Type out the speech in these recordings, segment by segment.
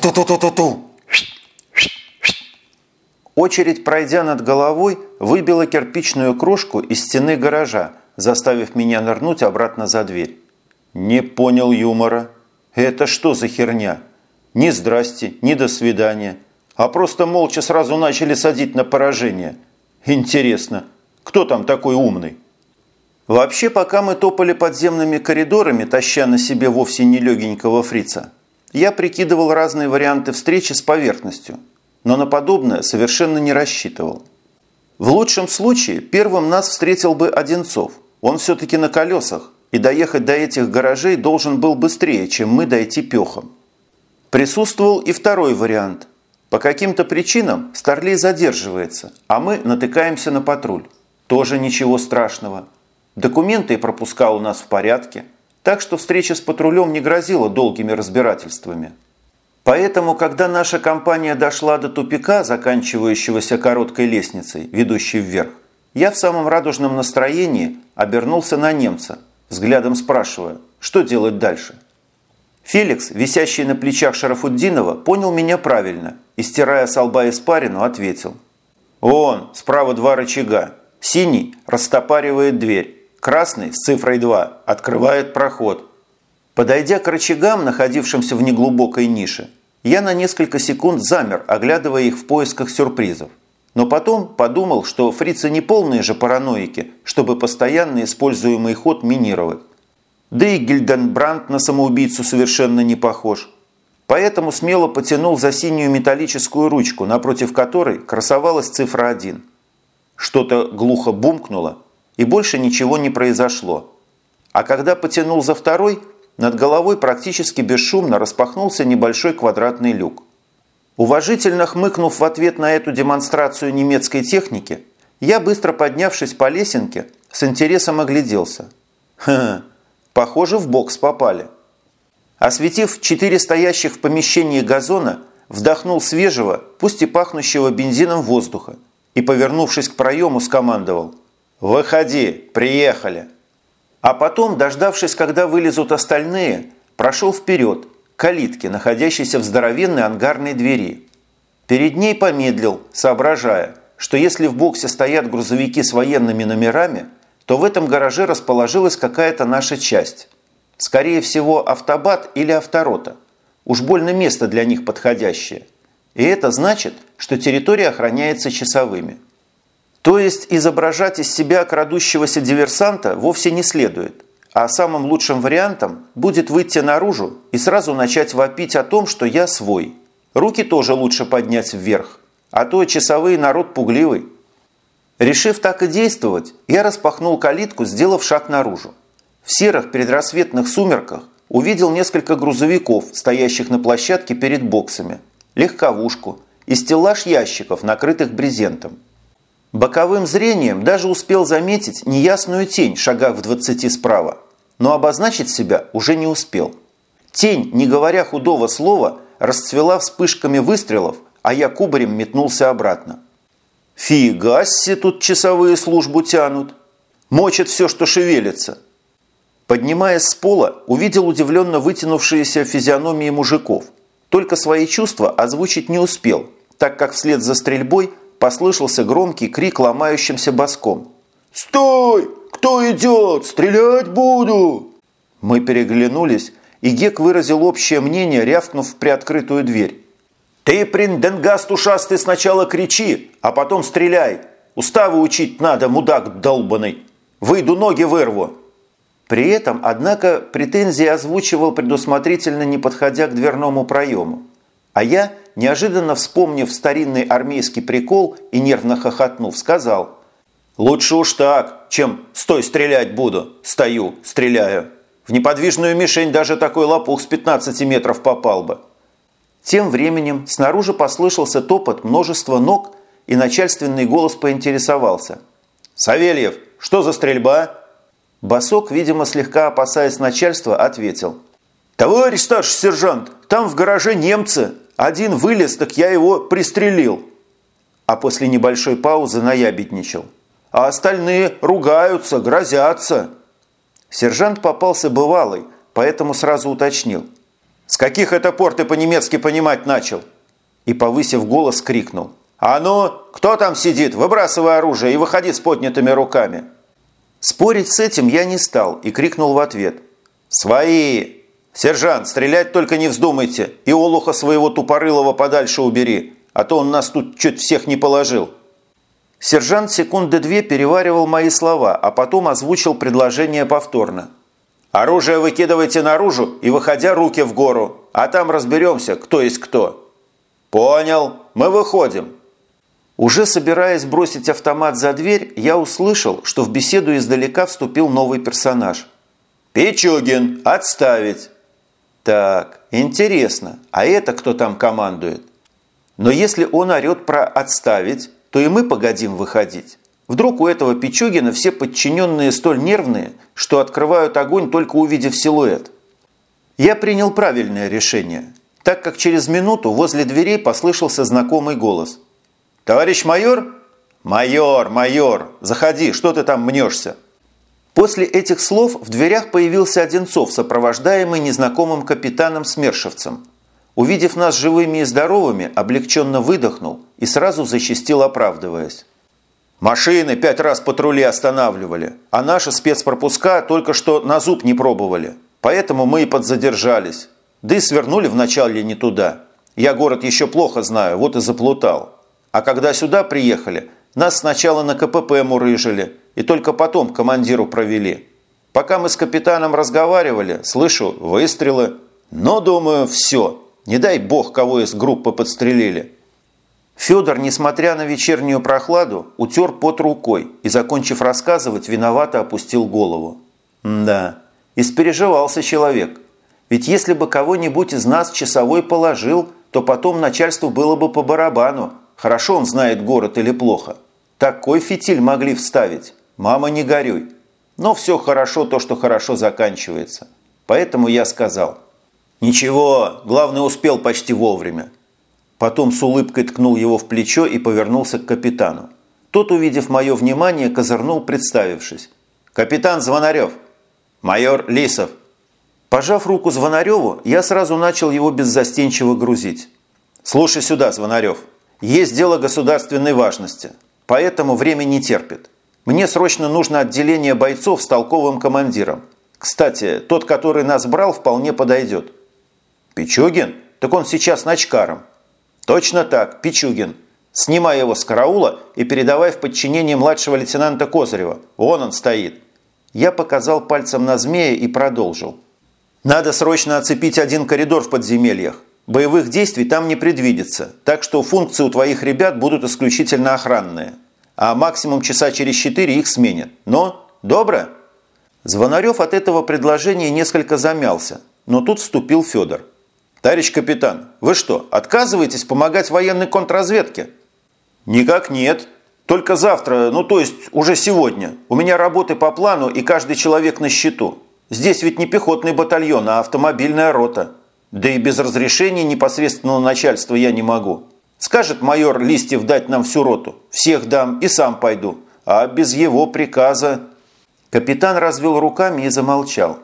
Ту-ту-ту-ту-ту-ту! Очередь, пройдя над головой, выбила кирпичную крошку из стены гаража, заставив меня нырнуть обратно за дверь. Не понял юмора. Это что за херня? Ни здрасте, ни до свидания. А просто молча сразу начали садить на поражение. Интересно, кто там такой умный? Вообще, пока мы топали подземными коридорами, таща на себе вовсе не легенького фрица, я прикидывал разные варианты встречи с поверхностью, но на подобное совершенно не рассчитывал. В лучшем случае первым нас встретил бы Одинцов. Он все-таки на колесах, и доехать до этих гаражей должен был быстрее, чем мы дойти пехом. Присутствовал и второй вариант. По каким-то причинам Старлей задерживается, а мы натыкаемся на патруль. Тоже ничего страшного – Документы и пропуска у нас в порядке, так что встреча с патрулем не грозила долгими разбирательствами. Поэтому, когда наша компания дошла до тупика, заканчивающегося короткой лестницей, ведущей вверх, я в самом радужном настроении обернулся на немца, взглядом спрашивая, что делать дальше. Феликс, висящий на плечах Шарафуддинова, понял меня правильно и, стирая с лба испарину, ответил. «Вон, справа два рычага. Синий растопаривает дверь. Красный с цифрой 2 открывает проход. Подойдя к рычагам, находившимся в неглубокой нише, я на несколько секунд замер, оглядывая их в поисках сюрпризов. Но потом подумал, что фрицы не полные же параноики, чтобы постоянно используемый ход минировать. Да и Гильденбранд на самоубийцу совершенно не похож. Поэтому смело потянул за синюю металлическую ручку, напротив которой красовалась цифра 1. Что-то глухо бумкнуло, и больше ничего не произошло. А когда потянул за второй, над головой практически бесшумно распахнулся небольшой квадратный люк. Уважительно хмыкнув в ответ на эту демонстрацию немецкой техники, я, быстро поднявшись по лесенке, с интересом огляделся. Ха, похоже, в бокс попали. Осветив четыре стоящих в помещении газона, вдохнул свежего, пусть и пахнущего бензином воздуха и, повернувшись к проему, скомандовал – «Выходи, приехали!» А потом, дождавшись, когда вылезут остальные, прошел вперед, к калитке, находящейся в здоровенной ангарной двери. Перед ней помедлил, соображая, что если в боксе стоят грузовики с военными номерами, то в этом гараже расположилась какая-то наша часть. Скорее всего, автобат или авторота. Уж больно место для них подходящее. И это значит, что территория охраняется часовыми. То есть изображать из себя крадущегося диверсанта вовсе не следует, а самым лучшим вариантом будет выйти наружу и сразу начать вопить о том, что я свой. Руки тоже лучше поднять вверх, а то часовые народ пугливый. Решив так и действовать, я распахнул калитку, сделав шаг наружу. В серых предрассветных сумерках увидел несколько грузовиков, стоящих на площадке перед боксами, легковушку и стеллаж ящиков, накрытых брезентом. Боковым зрением даже успел заметить неясную тень шагах в двадцати справа, но обозначить себя уже не успел. Тень, не говоря худого слова, расцвела вспышками выстрелов, а я кубарем метнулся обратно. Фига себе тут часовые службу тянут. Мочат все, что шевелится. Поднимаясь с пола, увидел удивленно вытянувшиеся физиономии мужиков. Только свои чувства озвучить не успел, так как вслед за стрельбой послышался громкий крик ломающимся боском. «Стой! Кто идет? Стрелять буду!» Мы переглянулись, и Гек выразил общее мнение, рявкнув в приоткрытую дверь. «Ты, принденгаст ушастый, сначала кричи, а потом стреляй! Уставы учить надо, мудак долбанный! Выйду, ноги вырву!» При этом, однако, претензии озвучивал предусмотрительно, не подходя к дверному проему. А я, неожиданно вспомнив старинный армейский прикол и нервно хохотнув, сказал «Лучше уж так, чем «стой, стрелять буду», «стою, стреляю». В неподвижную мишень даже такой лопух с 15 метров попал бы. Тем временем снаружи послышался топот множества ног, и начальственный голос поинтересовался. «Савельев, что за стрельба?» Басок, видимо, слегка опасаясь начальства, ответил. «Товарищ старший сержант, там в гараже немцы, один вылез, так я его пристрелил. А после небольшой паузы наябедничал. А остальные ругаются, грозятся. Сержант попался бывалый, поэтому сразу уточнил. С каких это пор ты по-немецки понимать начал?» И, повысив голос, крикнул. «А ну, кто там сидит? Выбрасывай оружие и выходи с поднятыми руками!» Спорить с этим я не стал и крикнул в ответ. «Свои! Сержант, стрелять только не вздумайте и олуха своего тупорылого подальше убери, а то он нас тут чуть всех не положил!» Сержант секунды две переваривал мои слова, а потом озвучил предложение повторно. «Оружие выкидывайте наружу и, выходя, руки в гору, а там разберемся, кто есть кто». «Понял, мы выходим». Уже собираясь бросить автомат за дверь, я услышал, что в беседу издалека вступил новый персонаж. «Пичугин, отставить!» «Так, интересно, а это кто там командует?» Но если он орет про «отставить», то и мы погодим выходить. Вдруг у этого Пичугина все подчиненные столь нервные, что открывают огонь, только увидев силуэт. Я принял правильное решение, так как через минуту возле дверей послышался знакомый голос – «Товарищ майор?» «Майор, майор! Заходи, что ты там мнешься?» После этих слов в дверях появился Одинцов, сопровождаемый незнакомым капитаном-смершевцем. Увидев нас живыми и здоровыми, облегченно выдохнул и сразу защистил, оправдываясь. «Машины пять раз патрули останавливали, а наши спецпропуска только что на зуб не пробовали. Поэтому мы и подзадержались. Да и свернули вначале не туда. Я город еще плохо знаю, вот и заплутал». А когда сюда приехали, нас сначала на КПП мурыжили и только потом командиру провели. Пока мы с капитаном разговаривали, слышу выстрелы. Но, думаю, все. Не дай бог, кого из группы подстрелили. Федор, несмотря на вечернюю прохладу, утер под рукой и, закончив рассказывать, виновато опустил голову. Да, испереживался человек. Ведь если бы кого-нибудь из нас часовой положил, то потом начальству было бы по барабану, Хорошо он знает город или плохо. Такой фитиль могли вставить. Мама, не горюй. Но все хорошо, то, что хорошо заканчивается. Поэтому я сказал. Ничего, главное, успел почти вовремя. Потом с улыбкой ткнул его в плечо и повернулся к капитану. Тот, увидев мое внимание, козырнул, представившись. «Капитан Звонарев!» «Майор Лисов!» Пожав руку Звонареву, я сразу начал его беззастенчиво грузить. «Слушай сюда, Звонарев!» Есть дело государственной важности, поэтому время не терпит. Мне срочно нужно отделение бойцов с толковым командиром. Кстати, тот, который нас брал, вполне подойдет. Пичугин? Так он сейчас начкаром. Точно так, Пичугин. Снимай его с караула и передавай в подчинение младшего лейтенанта Козырева. Вон он стоит. Я показал пальцем на змея и продолжил. Надо срочно оцепить один коридор в подземельях. Боевых действий там не предвидится, так что функции у твоих ребят будут исключительно охранные. А максимум часа через четыре их сменят. Но добро?» Звонарев от этого предложения несколько замялся, но тут вступил Федор. «Товарищ капитан, вы что, отказываетесь помогать военной контрразведке?» «Никак нет. Только завтра, ну то есть уже сегодня. У меня работы по плану и каждый человек на счету. Здесь ведь не пехотный батальон, а автомобильная рота. Да и без разрешения непосредственного начальства я не могу. Скажет майор Листьев дать нам всю роту. Всех дам и сам пойду. А без его приказа... Капитан развел руками и замолчал.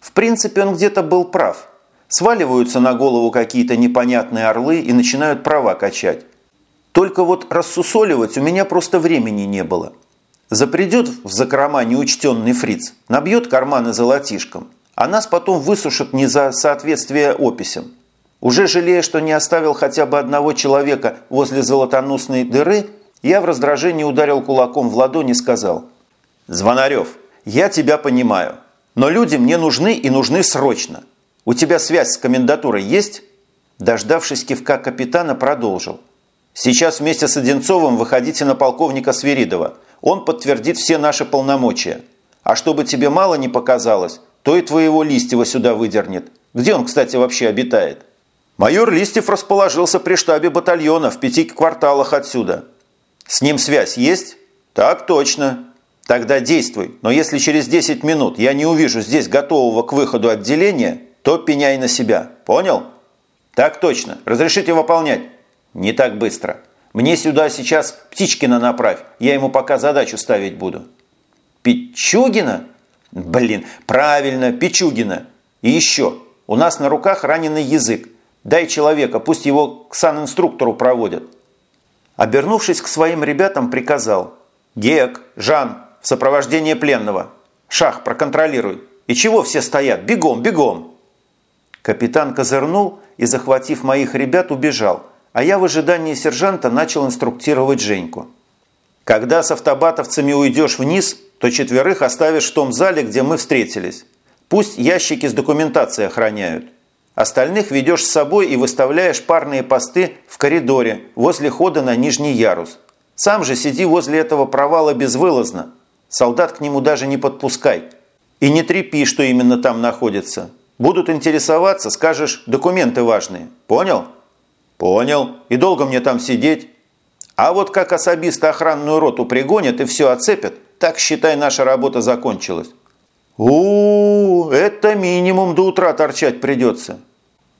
В принципе, он где-то был прав. Сваливаются на голову какие-то непонятные орлы и начинают права качать. Только вот рассусоливать у меня просто времени не было. Запредет в закрома неучтенный фриц, набьет карманы золотишком – а нас потом высушат не за соответствие описям. Уже жалея, что не оставил хотя бы одного человека возле золотоносной дыры, я в раздражении ударил кулаком в ладонь и сказал «Звонарев, я тебя понимаю, но люди мне нужны и нужны срочно. У тебя связь с комендатурой есть?» Дождавшись кивка капитана, продолжил. «Сейчас вместе с Одинцовым выходите на полковника Свиридова. Он подтвердит все наши полномочия. А чтобы тебе мало не показалось, то и твоего Листьева сюда выдернет. Где он, кстати, вообще обитает? Майор Листьев расположился при штабе батальона в пяти кварталах отсюда. С ним связь есть? Так точно. Тогда действуй, но если через 10 минут я не увижу здесь готового к выходу отделения, то пеняй на себя. Понял? Так точно. Разрешите выполнять? Не так быстро. Мне сюда сейчас Птичкина направь, я ему пока задачу ставить буду. Пичугина? Блин, правильно, Пичугина. И еще, У нас на руках раненый язык. Дай человека, пусть его к санинструктору проводят». Обернувшись к своим ребятам, приказал. «Гек, Жан, в сопровождении пленного. Шах, проконтролируй. И чего все стоят? Бегом, бегом!» Капитан козырнул и, захватив моих ребят, убежал, а я в ожидании сержанта начал инструктировать Женьку. «Когда с автобатовцами уйдешь вниз, то четверых оставишь в том зале, где мы встретились. Пусть ящики с документацией охраняют. Остальных ведешь с собой и выставляешь парные посты в коридоре возле хода на нижний ярус. Сам же сиди возле этого провала безвылазно. Солдат к нему даже не подпускай. И не трепи, что именно там находится. Будут интересоваться, скажешь, документы важные. Понял? Понял. И долго мне там сидеть? А вот как особисто охранную роту пригонят и все оцепят, так считай, наша работа закончилась. у, -у, -у это минимум до утра торчать придется.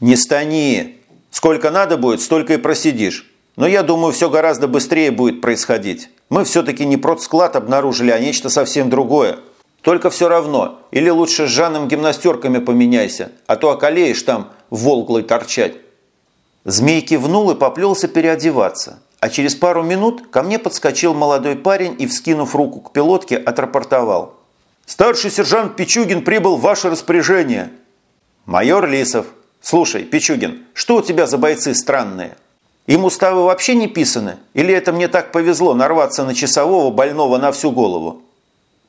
Не стани. Сколько надо будет, столько и просидишь. Но я думаю, все гораздо быстрее будет происходить. Мы все-таки не продсклад обнаружили, а нечто совсем другое. Только все равно, или лучше с Жаном гимнастерками поменяйся, а то околеешь там волглой торчать. Змей кивнул и поплелся переодеваться. А через пару минут ко мне подскочил молодой парень и, вскинув руку к пилотке, отрапортовал. «Старший сержант Пичугин прибыл в ваше распоряжение». «Майор Лисов. Слушай, Пичугин, что у тебя за бойцы странные? Им уставы вообще не писаны? Или это мне так повезло нарваться на часового больного на всю голову?»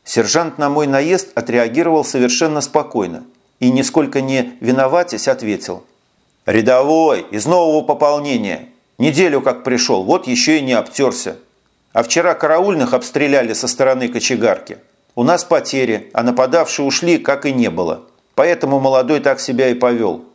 Сержант на мой наезд отреагировал совершенно спокойно и, нисколько не виноватясь, ответил. «Рядовой, из нового пополнения. Неделю как пришел, вот еще и не обтерся. А вчера караульных обстреляли со стороны кочегарки. У нас потери, а нападавшие ушли, как и не было. Поэтому молодой так себя и повел.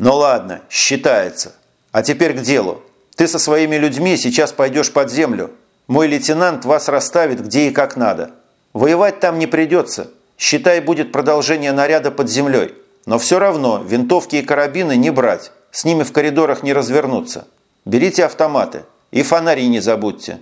Ну ладно, считается. А теперь к делу. Ты со своими людьми сейчас пойдешь под землю. Мой лейтенант вас расставит где и как надо. Воевать там не придется. Считай, будет продолжение наряда под землей. Но все равно винтовки и карабины не брать. С ними в коридорах не развернуться. Берите автоматы. И фонари не забудьте.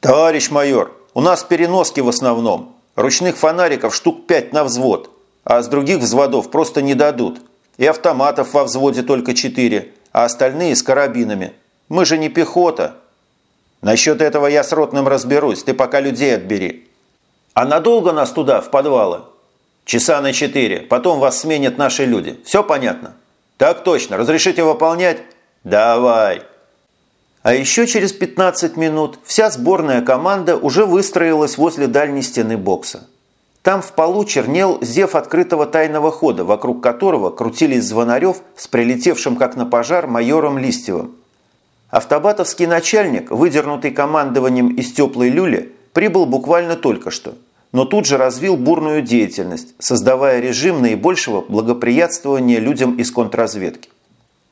Товарищ майор, у нас переноски в основном. Ручных фонариков штук пять на взвод. А с других взводов просто не дадут. И автоматов во взводе только четыре, а остальные с карабинами. Мы же не пехота. Насчет этого я с ротным разберусь. Ты пока людей отбери. А надолго нас туда, в подвалы? Часа на четыре. Потом вас сменят наши люди. Все понятно? Так точно. Разрешите выполнять? Давай. А еще через 15 минут вся сборная команда уже выстроилась возле дальней стены бокса. Там в полу чернел зев открытого тайного хода, вокруг которого крутились звонарев с прилетевшим как на пожар майором Листьевым. Автобатовский начальник, выдернутый командованием из теплой люли, прибыл буквально только что, но тут же развил бурную деятельность, создавая режим наибольшего благоприятствования людям из контрразведки.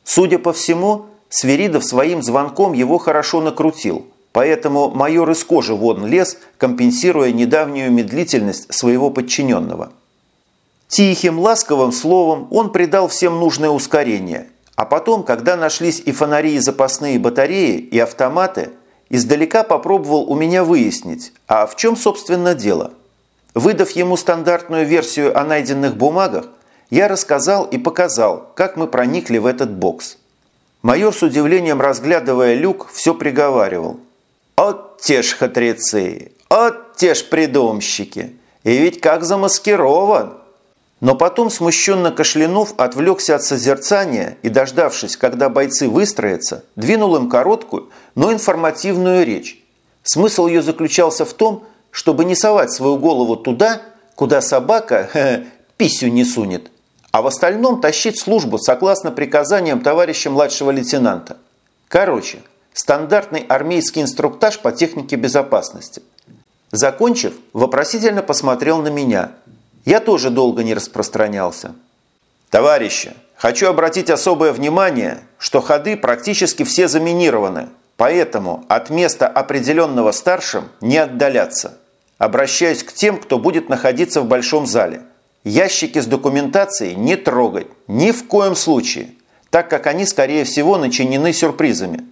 Судя по всему, Сверидов своим звонком его хорошо накрутил, поэтому майор из кожи вон лез, компенсируя недавнюю медлительность своего подчиненного. Тихим, ласковым словом он придал всем нужное ускорение, а потом, когда нашлись и фонари, и запасные батареи, и автоматы – издалека попробовал у меня выяснить, а в чем, собственно, дело. Выдав ему стандартную версию о найденных бумагах, я рассказал и показал, как мы проникли в этот бокс. Майор с удивлением разглядывая люк, все приговаривал. «От те ж хатрецы! От те ж придумщики! И ведь как замаскирован!» Но потом, смущенно кашлянув, отвлекся от созерцания и, дождавшись, когда бойцы выстроятся, двинул им короткую, но информативную речь. Смысл ее заключался в том, чтобы не совать свою голову туда, куда собака ха писю не сунет, а в остальном тащить службу согласно приказаниям товарища младшего лейтенанта. Короче, стандартный армейский инструктаж по технике безопасности. Закончив, вопросительно посмотрел на меня – я тоже долго не распространялся. Товарищи, хочу обратить особое внимание, что ходы практически все заминированы, поэтому от места определенного старшим не отдаляться. Обращаюсь к тем, кто будет находиться в большом зале. Ящики с документацией не трогать, ни в коем случае, так как они, скорее всего, начинены сюрпризами.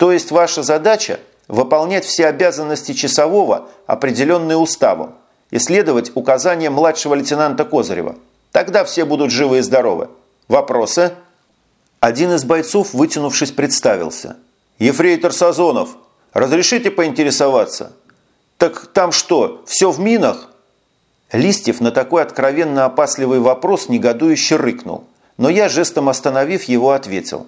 То есть ваша задача – выполнять все обязанности часового, определенные уставом, и следовать указаниям младшего лейтенанта Козырева. Тогда все будут живы и здоровы. Вопросы?» Один из бойцов, вытянувшись, представился. «Ефрейтор Сазонов, разрешите поинтересоваться?» «Так там что, все в минах?» Листьев на такой откровенно опасливый вопрос негодующе рыкнул, но я, жестом остановив его, ответил.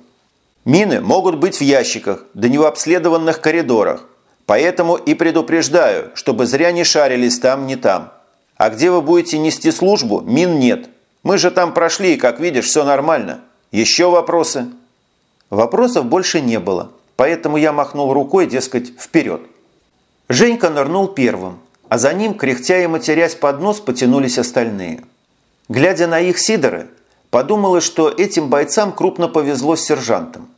«Мины могут быть в ящиках, да не в обследованных коридорах. Поэтому и предупреждаю, чтобы зря не шарились там, не там. А где вы будете нести службу, мин нет. Мы же там прошли, и, как видишь, все нормально. Еще вопросы?» Вопросов больше не было, поэтому я махнул рукой, дескать, вперед. Женька нырнул первым, а за ним, кряхтя и матерясь под нос, потянулись остальные. Глядя на их сидоры, подумалось, что этим бойцам крупно повезло с сержантом.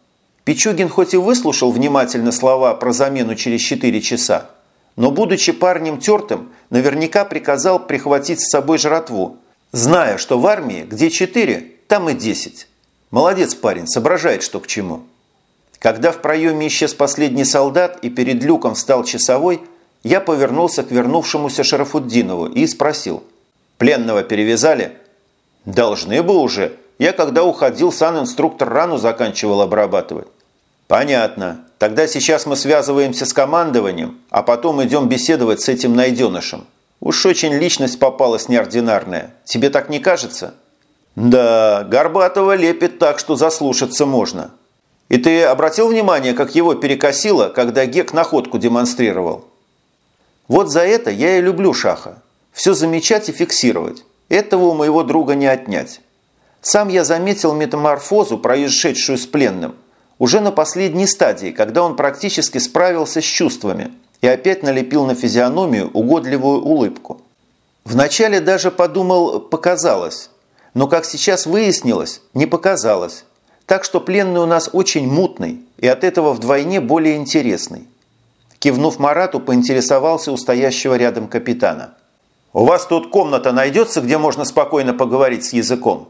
Пичугин хоть и выслушал внимательно слова про замену через 4 часа, но, будучи парнем тертым, наверняка приказал прихватить с собой жратву, зная, что в армии где 4, там и 10. Молодец парень, соображает, что к чему. Когда в проеме исчез последний солдат и перед люком встал часовой – я повернулся к вернувшемуся Шарафуддинову и спросил. «Пленного перевязали?» «Должны бы уже. Я, когда уходил, сан-инструктор рану заканчивал обрабатывать». «Понятно. Тогда сейчас мы связываемся с командованием, а потом идем беседовать с этим найденышем. Уж очень личность попалась неординарная. Тебе так не кажется?» «Да, Горбатова лепит так, что заслушаться можно. И ты обратил внимание, как его перекосило, когда Гек находку демонстрировал?» Вот за это я и люблю Шаха. Все замечать и фиксировать. Этого у моего друга не отнять. Сам я заметил метаморфозу, происшедшую с пленным, уже на последней стадии, когда он практически справился с чувствами и опять налепил на физиономию угодливую улыбку. Вначале даже подумал «показалось», но, как сейчас выяснилось, не показалось. Так что пленный у нас очень мутный и от этого вдвойне более интересный. Кивнув Марату, поинтересовался у стоящего рядом капитана. «У вас тут комната найдется, где можно спокойно поговорить с языком?»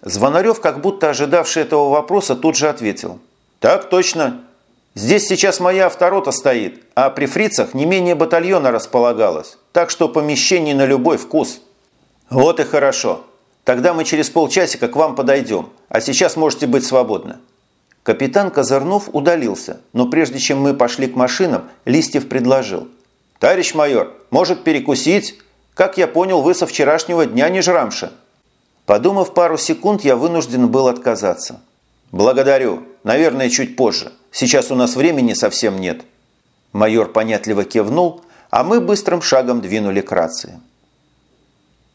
Звонарев, как будто ожидавший этого вопроса, тут же ответил. «Так точно. Здесь сейчас моя авторота стоит, а при фрицах не менее батальона располагалось, так что помещение на любой вкус». «Вот и хорошо. Тогда мы через полчасика к вам подойдем, а сейчас можете быть свободны». Капитан Козырнов удалился, но прежде чем мы пошли к машинам, Листьев предложил. «Товарищ майор, может перекусить? Как я понял, вы со вчерашнего дня не жрамша». Подумав пару секунд, я вынужден был отказаться. «Благодарю. Наверное, чуть позже. Сейчас у нас времени совсем нет». Майор понятливо кивнул, а мы быстрым шагом двинули к рации.